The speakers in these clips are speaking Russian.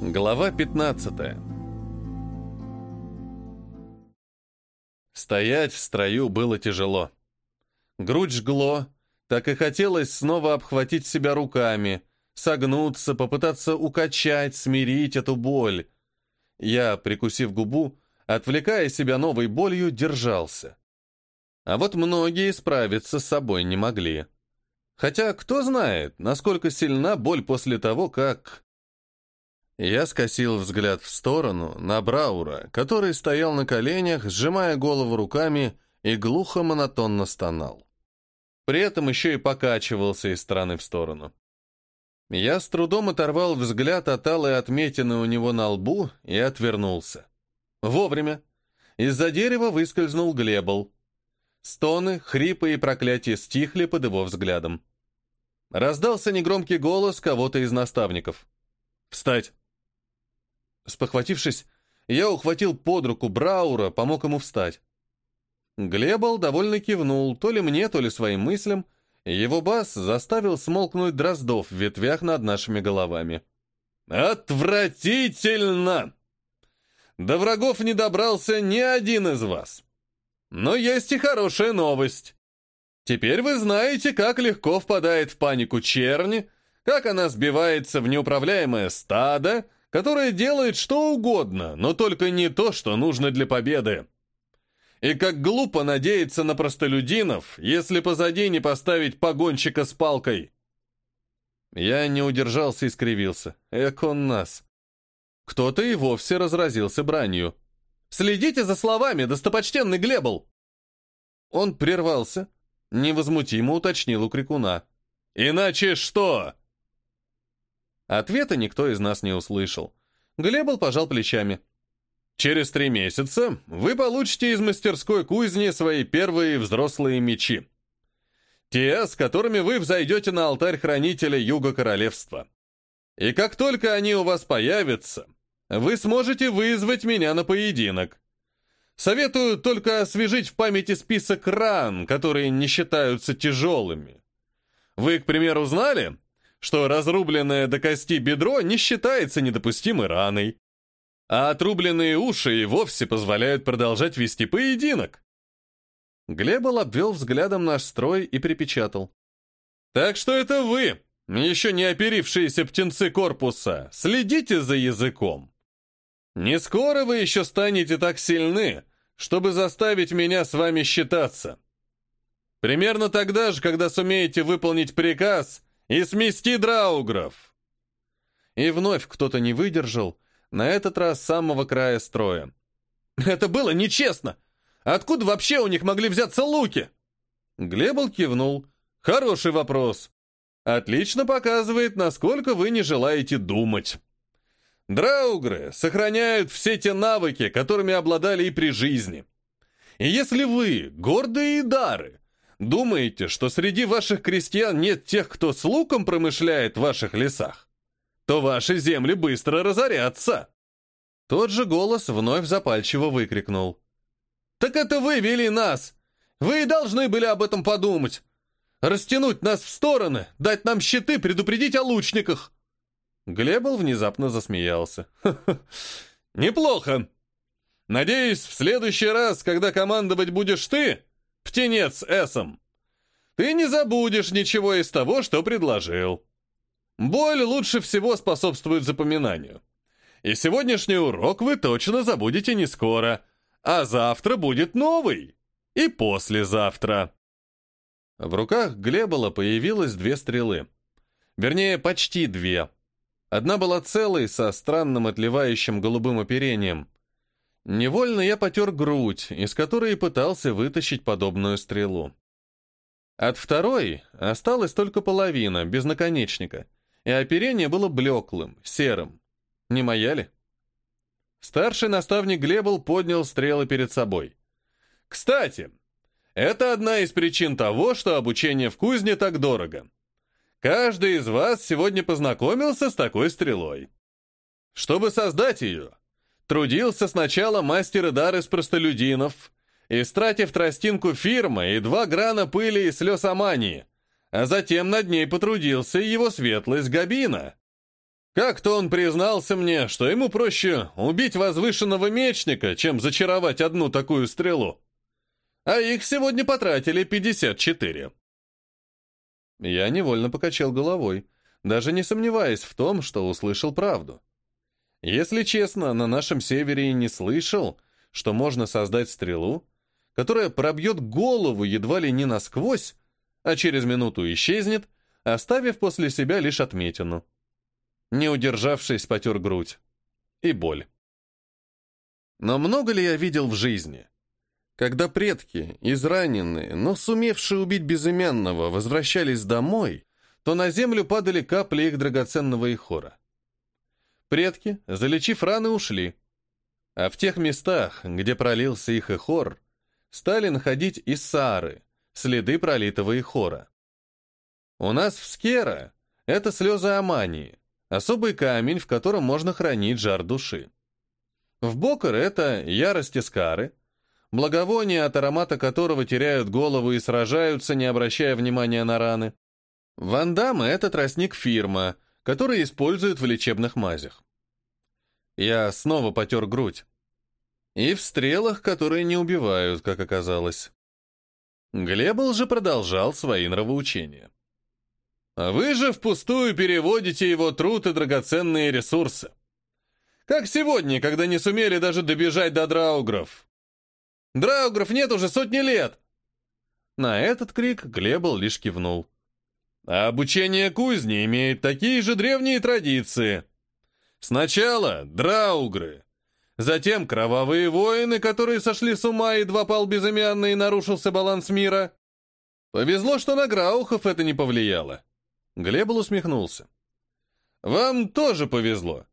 Глава 15 Стоять в строю было тяжело. Грудь жгло, так и хотелось снова обхватить себя руками, согнуться, попытаться укачать, смирить эту боль. Я, прикусив губу, отвлекая себя новой болью, держался. А вот многие справиться с собой не могли. Хотя кто знает, насколько сильна боль после того, как... Я скосил взгляд в сторону, на Браура, который стоял на коленях, сжимая голову руками и глухо монотонно стонал. При этом еще и покачивался из стороны в сторону. Я с трудом оторвал взгляд от алой отметины у него на лбу и отвернулся. Вовремя. Из-за дерева выскользнул Глебл. Стоны, хрипы и проклятия стихли под его взглядом. Раздался негромкий голос кого-то из наставников. «Встать!» Спохватившись, я ухватил под руку Браура, помог ему встать. Глебал довольно кивнул, то ли мне, то ли своим мыслям, его бас заставил смолкнуть дроздов в ветвях над нашими головами. «Отвратительно! До врагов не добрался ни один из вас. Но есть и хорошая новость. Теперь вы знаете, как легко впадает в панику черни, как она сбивается в неуправляемое стадо, которая делает что угодно, но только не то, что нужно для победы. И как глупо надеяться на простолюдинов, если позади не поставить погонщика с палкой. Я не удержался и скривился. Эк он нас. Кто-то и вовсе разразился бранью. «Следите за словами, достопочтенный Глебл!» Он прервался, невозмутимо уточнил у крикуна. «Иначе что?» Ответа никто из нас не услышал. Глебл пожал плечами. «Через три месяца вы получите из мастерской кузни свои первые взрослые мечи. Те, с которыми вы взойдете на алтарь хранителя Юга Королевства. И как только они у вас появятся, вы сможете вызвать меня на поединок. Советую только освежить в памяти список ран, которые не считаются тяжелыми. Вы, к примеру, знали, что разрубленное до кости бедро не считается недопустимой раной, а отрубленные уши и вовсе позволяют продолжать вести поединок. Глебл обвел взглядом наш строй и припечатал. «Так что это вы, еще не оперившиеся птенцы корпуса, следите за языком. Не скоро вы еще станете так сильны, чтобы заставить меня с вами считаться. Примерно тогда же, когда сумеете выполнить приказ и смести драугров!» И вновь кто-то не выдержал, на этот раз с самого края строя. «Это было нечестно! Откуда вообще у них могли взяться луки?» Глебл кивнул. «Хороший вопрос. Отлично показывает, насколько вы не желаете думать. Драугры сохраняют все те навыки, которыми обладали и при жизни. И если вы, гордые и дары, Думаете, что среди ваших крестьян нет тех, кто с луком промышляет в ваших лесах? То ваши земли быстро разорятся!» Тот же голос вновь запальчиво выкрикнул. «Так это вы вели нас! Вы и должны были об этом подумать! Растянуть нас в стороны, дать нам щиты, предупредить о лучниках!» Глебл внезапно засмеялся. «Ха -ха. «Неплохо! Надеюсь, в следующий раз, когда командовать будешь ты, птенец эсом, ты не забудешь ничего из того, что предложил. Боль лучше всего способствует запоминанию. И сегодняшний урок вы точно забудете не скоро, а завтра будет новый. И послезавтра. В руках Глебола появилось две стрелы. Вернее, почти две. Одна была целой, со странным отливающим голубым оперением. Невольно я потер грудь, из которой пытался вытащить подобную стрелу. От второй осталась только половина, без наконечника, и оперение было блеклым, серым. Не моя ли? Старший наставник Глебл поднял стрелы перед собой. «Кстати, это одна из причин того, что обучение в кузне так дорого. Каждый из вас сегодня познакомился с такой стрелой. Чтобы создать ее, Трудился сначала мастер дар из простолюдинов, истратив тростинку фирмы и два грана пыли и слез Амании, а затем над ней потрудился его светлость Габина. Как-то он признался мне, что ему проще убить возвышенного мечника, чем зачаровать одну такую стрелу. А их сегодня потратили 54. Я невольно покачал головой, даже не сомневаясь в том, что услышал правду. Если честно, на нашем севере и не слышал, что можно создать стрелу, которая пробьет голову едва ли не насквозь, а через минуту исчезнет, оставив после себя лишь отметину. Не удержавшись, потер грудь. И боль. Но много ли я видел в жизни? Когда предки, израненные, но сумевшие убить безымянного, возвращались домой, то на землю падали капли их драгоценного ихора. Предки, залечив раны, ушли. А в тех местах, где пролился их ихор, стали находить иссары, следы пролитого ихора. У нас в Скера это слезы Амании, особый камень, в котором можно хранить жар души. В Бокер это ярость Искары, благовоние, от аромата которого теряют голову и сражаются, не обращая внимания на раны. Вандама — это тростник фирма, который используют в лечебных мазях. Я снова потер грудь. И в стрелах, которые не убивают, как оказалось. Глебл же продолжал свои нравоучения. Вы же впустую переводите его труд и драгоценные ресурсы. Как сегодня, когда не сумели даже добежать до драугров. Драугров нет уже сотни лет. На этот крик Глебл лишь кивнул. А обучение кузни имеет такие же древние традиции. Сначала драугры, затем кровавые воины, которые сошли с ума, едва пал безымянный и нарушился баланс мира. Повезло, что на Граухов это не повлияло. Глебл усмехнулся. «Вам тоже повезло.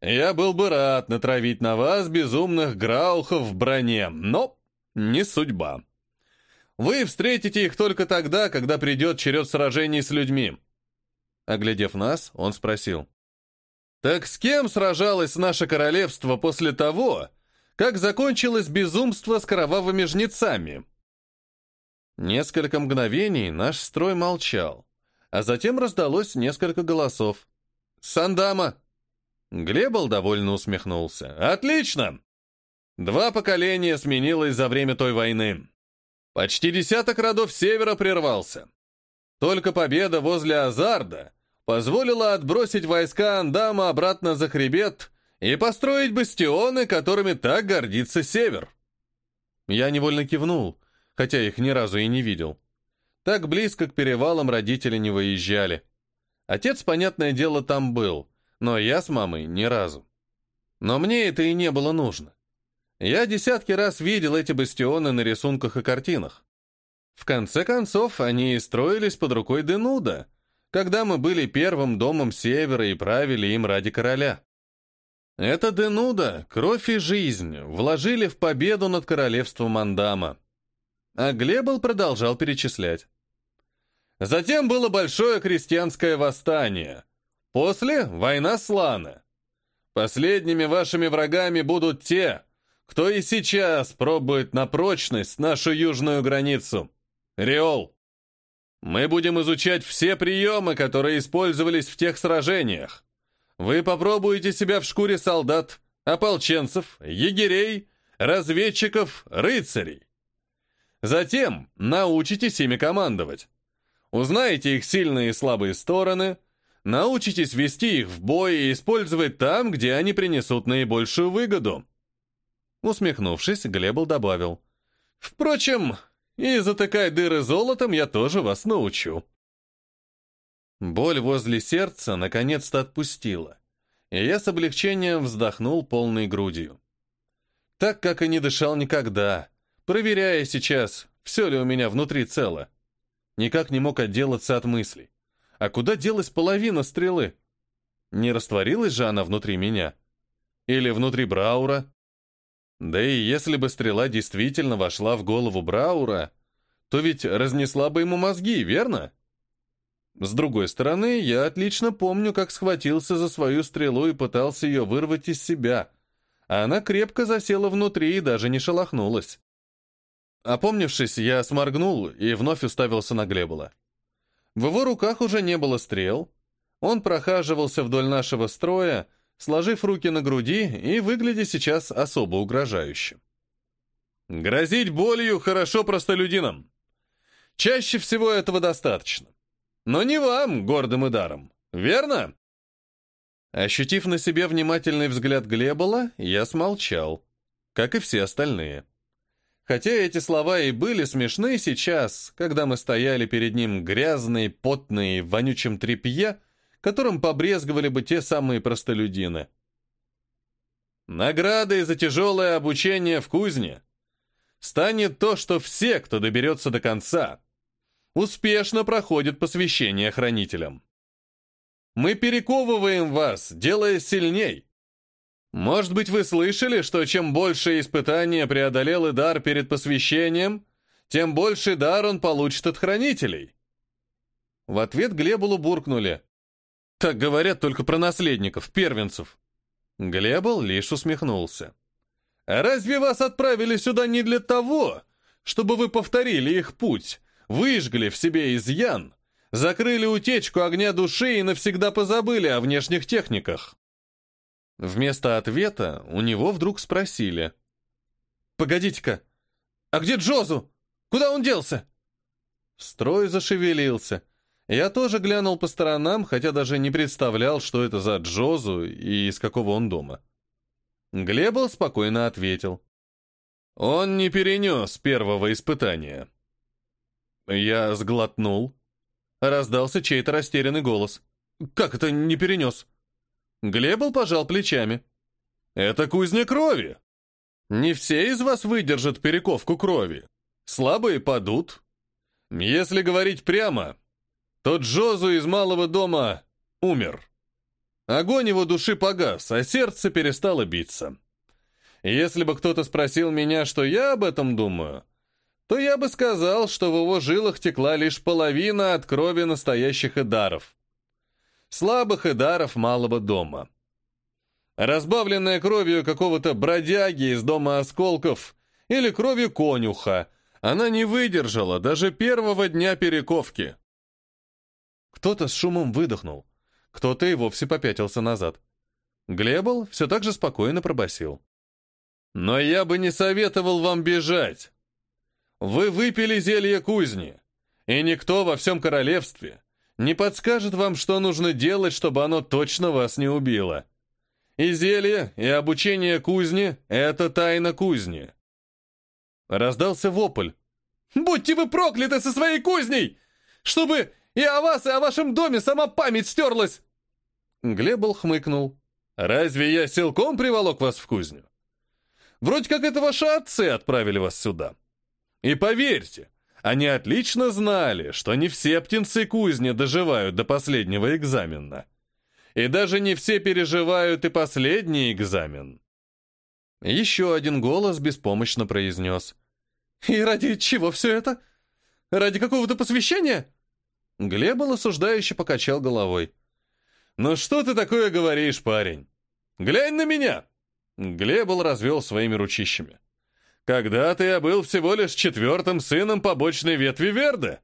Я был бы рад натравить на вас безумных граухов в броне, но не судьба. Вы встретите их только тогда, когда придет черед сражений с людьми». Оглядев нас, он спросил. «Так с кем сражалось наше королевство после того, как закончилось безумство с кровавыми жнецами?» Несколько мгновений наш строй молчал а затем раздалось несколько голосов. «Сандама!» Глебл довольно усмехнулся. «Отлично! Два поколения сменилось за время той войны. Почти десяток родов севера прервался. Только победа возле Азарда позволила отбросить войска Андама обратно за хребет и построить бастионы, которыми так гордится север. Я невольно кивнул, хотя их ни разу и не видел. Так близко к перевалам родители не выезжали. Отец, понятное дело, там был, но я с мамой ни разу. Но мне это и не было нужно. Я десятки раз видел эти бастионы на рисунках и картинах. В конце концов, они и строились под рукой Денуда, когда мы были первым домом Севера и правили им ради короля. Это Денуда, кровь и жизнь, вложили в победу над королевством Мандама. А Глебл продолжал перечислять. Затем было большое крестьянское восстание. После — война Слана. Последними вашими врагами будут те, кто и сейчас пробует на прочность нашу южную границу. Риол. Мы будем изучать все приемы, которые использовались в тех сражениях. Вы попробуете себя в шкуре солдат, ополченцев, егерей, разведчиков, рыцарей. Затем научитесь ими командовать. Узнаете их сильные и слабые стороны, научитесь вести их в бой и использовать там, где они принесут наибольшую выгоду. Усмехнувшись, Глебл добавил. Впрочем, и затыкать дыры золотом я тоже вас научу. Боль возле сердца наконец-то отпустила, и я с облегчением вздохнул полной грудью. Так, как и не дышал никогда, проверяя сейчас, все ли у меня внутри цело. Никак не мог отделаться от мыслей. А куда делась половина стрелы? Не растворилась же она внутри меня? Или внутри Браура? Да и если бы стрела действительно вошла в голову Браура, то ведь разнесла бы ему мозги, верно? С другой стороны, я отлично помню, как схватился за свою стрелу и пытался ее вырвать из себя, а она крепко засела внутри и даже не шелохнулась. Опомнившись, я сморгнул и вновь уставился на Глебола. В его руках уже не было стрел, Он прохаживался вдоль нашего строя, сложив руки на груди и выглядя сейчас особо угрожающе. Грозить болью хорошо простолюдинам. Чаще всего этого достаточно. Но не вам, гордым и даром. Верно? Ощутив на себе внимательный взгляд Глебола, я смолчал, как и все остальные. Хотя эти слова и были смешны сейчас, когда мы стояли перед ним грязные, потные, в вонючем тряпье, которым побрезговали бы те самые простолюдины. Наградой за тяжелое обучение в кузне станет то, что все, кто доберется до конца, успешно проходят посвящение хранителям. Мы перековываем вас, делая сильней. Может быть, вы слышали, что чем больше испытания преодолел Идар перед посвящением, тем больше дар он получит от хранителей? В ответ Глебулу буркнули. Так говорят только про наследников, первенцев. Глебул лишь усмехнулся. «А разве вас отправили сюда не для того, чтобы вы повторили их путь, выжгли в себе изъян, закрыли утечку огня души и навсегда позабыли о внешних техниках?» Вместо ответа у него вдруг спросили. «Погодите-ка, а где Джозу? Куда он делся?» Строй зашевелился. Я тоже глянул по сторонам, хотя даже не представлял, что это за Джозу и из какого он дома. Глебл спокойно ответил. Он не перенес первого испытания. Я сглотнул. Раздался чей-то растерянный голос. «Как это не перенес?» Глебл пожал плечами. «Это кузня крови. Не все из вас выдержат перековку крови. Слабые падут. Если говорить прямо, тот Джозу из малого дома умер. Огонь его души погас, а сердце перестало биться. Если бы кто-то спросил меня, что я об этом думаю, то я бы сказал, что в его жилах текла лишь половина от крови настоящих эдаров. Слабых эдаров малого дома. Разбавленная кровью какого-то бродяги из дома осколков или кровью конюха, она не выдержала даже первого дня перековки. Кто-то с шумом выдохнул, кто-то и вовсе попятился назад. Глебл все так же спокойно пробасил. «Но я бы не советовал вам бежать. Вы выпили зелье кузни, и никто во всем королевстве не подскажет вам, что нужно делать, чтобы оно точно вас не убило. И зелье, и обучение кузни — это тайна кузни». Раздался вопль. «Будьте вы прокляты со своей кузней! Чтобы и о вас, и о вашем доме сама память стерлась!» Глебл хмыкнул. «Разве я силком приволок вас в кузню? Вроде как это ваши отцы отправили вас сюда. И поверьте, они отлично знали, что не все птенцы кузни доживают до последнего экзамена. И даже не все переживают и последний экзамен». Еще один голос беспомощно произнес. «И ради чего все это? Ради какого-то посвящения?» Глебл осуждающе покачал головой. «Ну что ты такое говоришь, парень? Глянь на меня!» Глебл развел своими ручищами. «Когда-то я был всего лишь четвертым сыном побочной ветви Верда.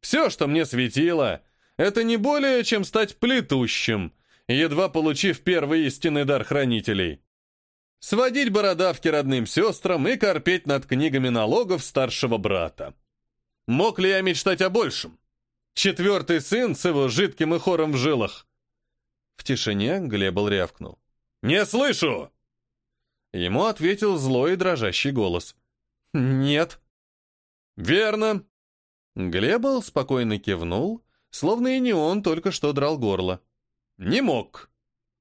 Все, что мне светило, это не более, чем стать плетущим, едва получив первый истинный дар хранителей. Сводить бородавки родным сестрам и корпеть над книгами налогов старшего брата. Мог ли я мечтать о большем? Четвертый сын с его жидким и хором в жилах. В тишине Глебл рявкнул. «Не слышу!» Ему ответил злой и дрожащий голос. «Нет». «Верно». Глебл спокойно кивнул, словно и не он только что драл горло. «Не мог».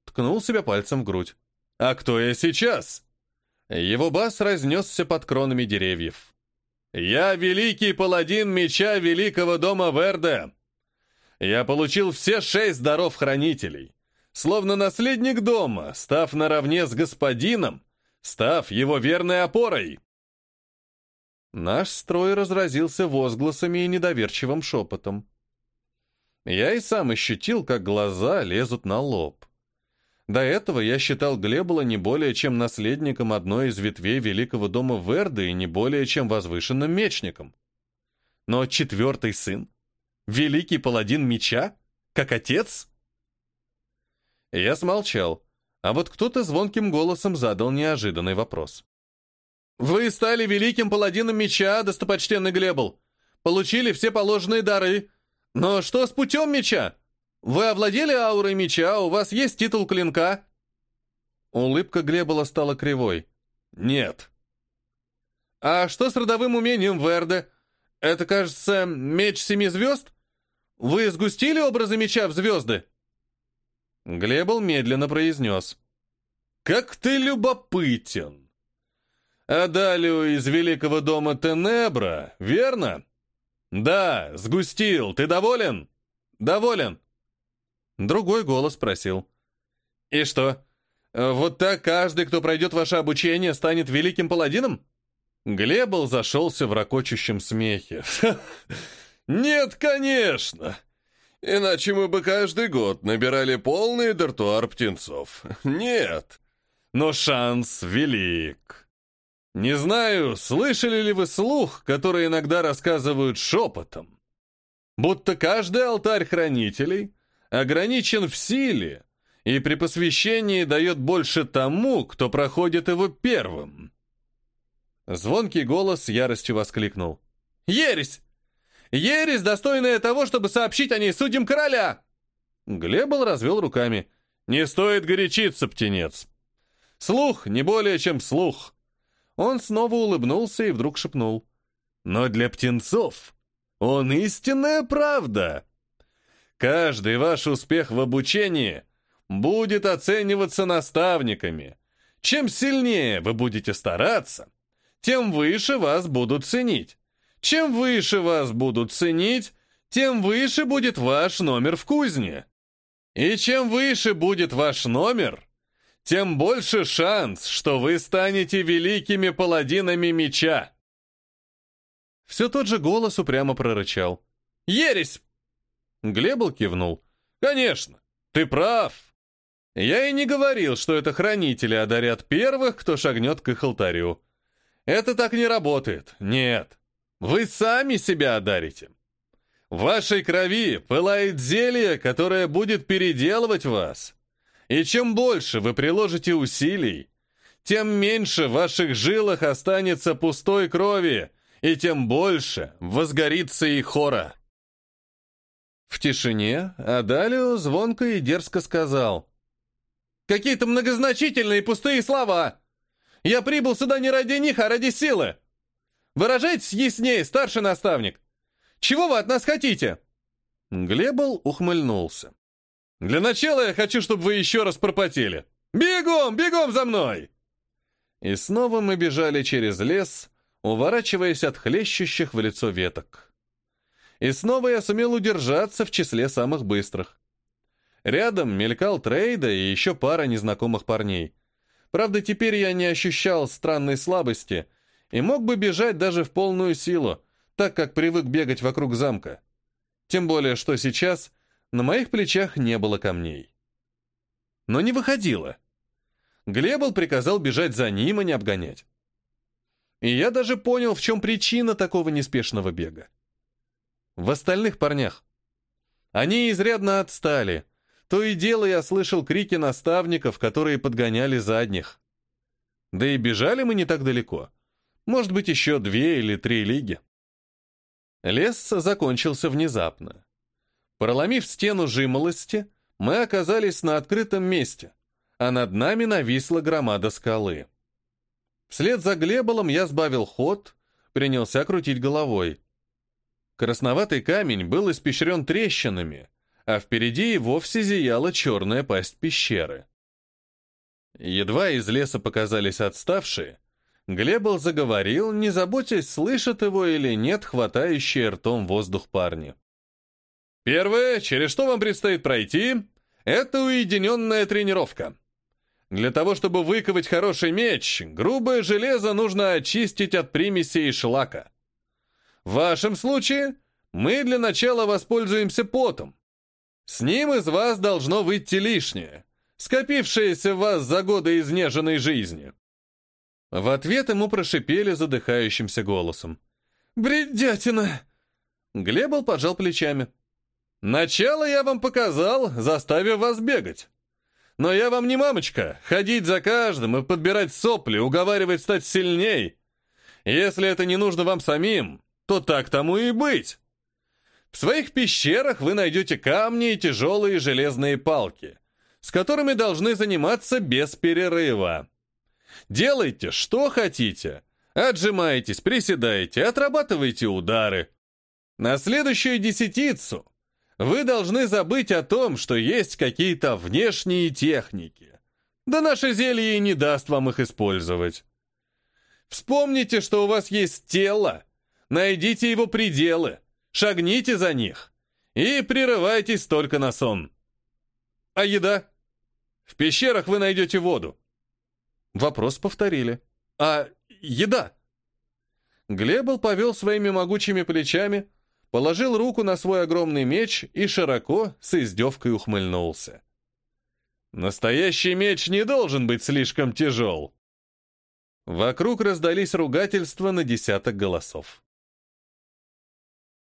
Ткнул себя пальцем в грудь. «А кто я сейчас?» Его бас разнесся под кронами деревьев. «Я великий паладин меча великого дома Верде. Я получил все шесть даров хранителей, словно наследник дома, став наравне с господином, став его верной опорой». Наш строй разразился возгласами и недоверчивым шепотом. Я и сам ощутил, как глаза лезут на лоб. До этого я считал Глебола не более чем наследником одной из ветвей великого дома Верды и не более чем возвышенным мечником. Но четвертый сын? Великий паладин меча? Как отец? Я смолчал, а вот кто-то звонким голосом задал неожиданный вопрос. «Вы стали великим паладином меча, достопочтенный Глебл. Получили все положенные дары. Но что с путем меча? Вы овладели аурой меча, у вас есть титул клинка?» Улыбка Глебола стала кривой. «Нет». «А что с родовым умением Верде? Это, кажется, меч семи звезд? Вы сгустили образы меча в звезды?» Глебл медленно произнес. «Как ты любопытен! Адалию из великого дома Тенебра, верно?» «Да, сгустил. Ты доволен?» «Доволен». Другой голос спросил. «И что, вот так каждый, кто пройдет ваше обучение, станет великим паладином?» Глебл зашелся в ракочущем смехе. «Нет, конечно! Иначе мы бы каждый год набирали полный дартуар птенцов. Нет! Но шанс велик!» Не знаю, слышали ли вы слух, который иногда рассказывают шепотом, будто каждый алтарь хранителей ограничен в силе и при посвящении дает больше тому, кто проходит его первым. Звонкий голос яростью воскликнул. «Ересь! Ересь, достойная того, чтобы сообщить о ней судьям короля!» Глебл развел руками. «Не стоит горячиться, птенец. Слух не более, чем слух. Он снова улыбнулся и вдруг шепнул. «Но для птенцов он истинная правда. Каждый ваш успех в обучении будет оцениваться наставниками. Чем сильнее вы будете стараться, тем выше вас будут ценить. Чем выше вас будут ценить, тем выше будет ваш номер в кузне. И чем выше будет ваш номер, тем больше шанс, что вы станете великими паладинами меча. Все тот же голос упрямо прорычал. «Ересь!» Глебл кивнул. «Конечно, ты прав. Я и не говорил, что это хранители одарят первых, кто шагнет к их алтарю. Это так не работает. Нет. Вы сами себя одарите. В вашей крови пылает зелье, которое будет переделывать вас. И чем больше вы приложите усилий, тем меньше в ваших жилах останется пустой крови, и тем больше возгорится и хора. В тишине Адалио звонко и дерзко сказал. «Какие-то многозначительные пустые слова! Я прибыл сюда не ради них, а ради силы! Выражайтесь яснее, старший наставник! Чего вы от нас хотите?» Глебл ухмыльнулся. Для начала я хочу, чтобы вы еще раз пропотели. Бегом, бегом за мной!» И снова мы бежали через лес, уворачиваясь от хлещущих в лицо веток. И снова я сумел удержаться в числе самых быстрых. Рядом мелькал Трейда и еще пара незнакомых парней. Правда, теперь я не ощущал странной слабости и мог бы бежать даже в полную силу, так как привык бегать вокруг замка. Тем более, что сейчас на моих плечах не было камней. Но не выходило. Глебл приказал бежать за ним, а не обгонять. И я даже понял, в чем причина такого неспешного бега. В остальных парнях. Они изрядно отстали. То и дело я слышал крики наставников, которые подгоняли задних. Да и бежали мы не так далеко. Может быть, еще две или три лиги. Лес закончился внезапно. Проломив стену жимолости, мы оказались на открытом месте, а над нами нависла громада скалы. Вслед за Глеболом я сбавил ход, принялся крутить головой. Красноватый камень был испещрен трещинами, а впереди и вовсе зияла черная пасть пещеры. Едва из леса показались отставшие, Глебл заговорил, не заботясь, слышат его или нет хватающие ртом воздух парни. Первое, через что вам предстоит пройти, это уединенная тренировка. Для того, чтобы выковать хороший меч, грубое железо нужно очистить от примесей и шлака. В вашем случае мы для начала воспользуемся потом. С ним из вас должно выйти лишнее, скопившееся в вас за годы изнеженной жизни. В ответ ему прошипели задыхающимся голосом. «Бредятина!» Глебл пожал плечами. Начало я вам показал, заставив вас бегать. Но я вам не мамочка, ходить за каждым и подбирать сопли, уговаривать стать сильней. Если это не нужно вам самим, то так тому и быть. В своих пещерах вы найдете камни и тяжелые железные палки, с которыми должны заниматься без перерыва. Делайте, что хотите. Отжимаетесь, приседаете, отрабатывайте удары. На следующую десятицу вы должны забыть о том, что есть какие-то внешние техники. Да наше зелье и не даст вам их использовать. Вспомните, что у вас есть тело. Найдите его пределы. Шагните за них. И прерывайтесь только на сон. А еда? В пещерах вы найдете воду. Вопрос повторили. А еда? Глебл повел своими могучими плечами, положил руку на свой огромный меч и широко с издевкой ухмыльнулся. Настоящий меч не должен быть слишком тяжел. Вокруг раздались ругательства на десяток голосов.